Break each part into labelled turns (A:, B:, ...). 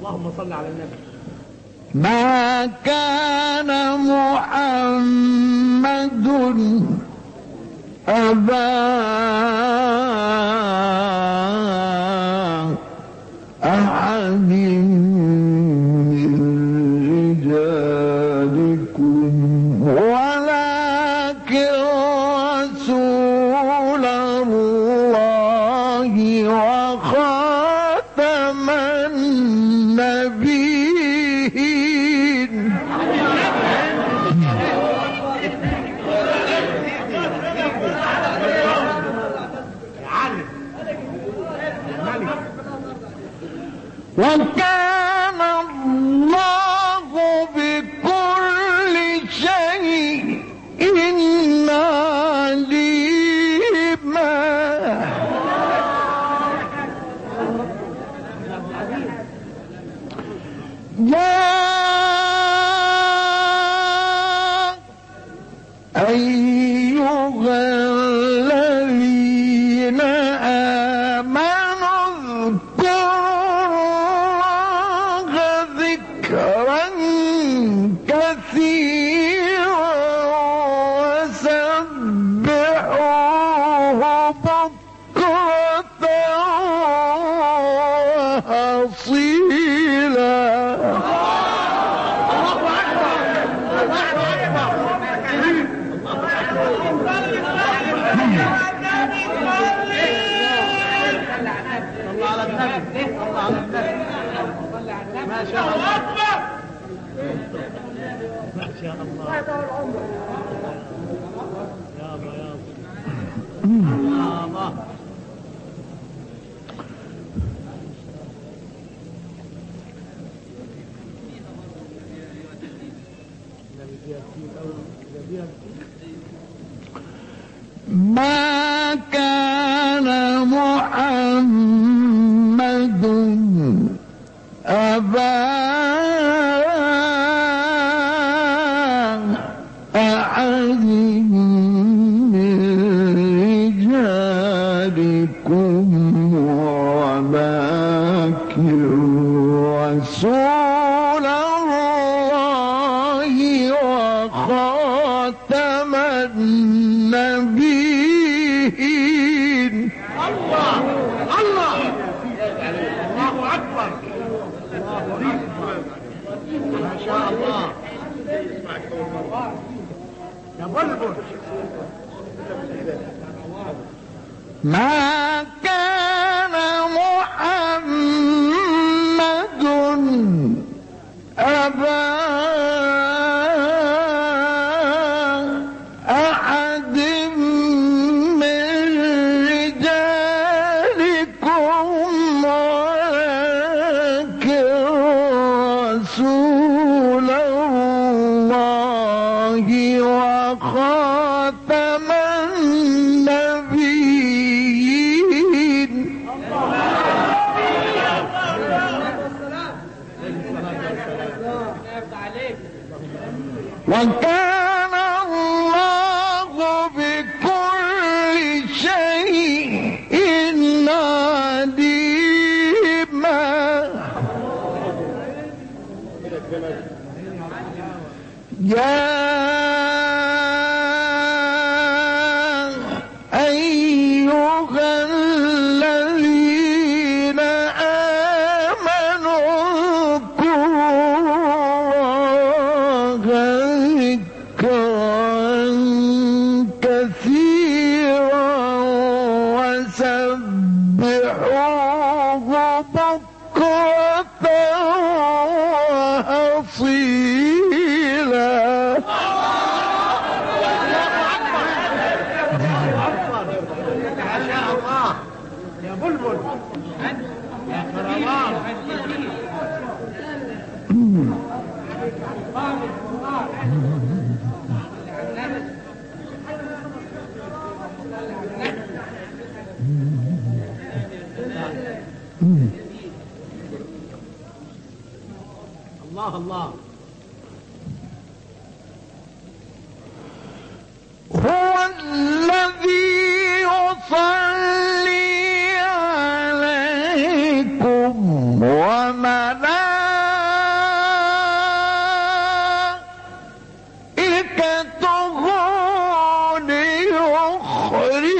A: اللهم صل على النبي.
B: ما كان محمد أبا وكان الله بكل شيء عليما. يا ذكرا
A: الله يا الله يا الله
B: ما كان محمد أبا ولكن رسول الله وخاتم النبيين.
A: الله الله الله. اكبر الله اكبر ما شاء الله يا بلبل
B: ما كان رسول الله وخاتم النبيين. وكان يا أيها الذين آمنوا ذكرا كثيرا.
A: الله الله.
B: هو الذي يصلي عليكم وملائكته ليخرج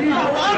B: الله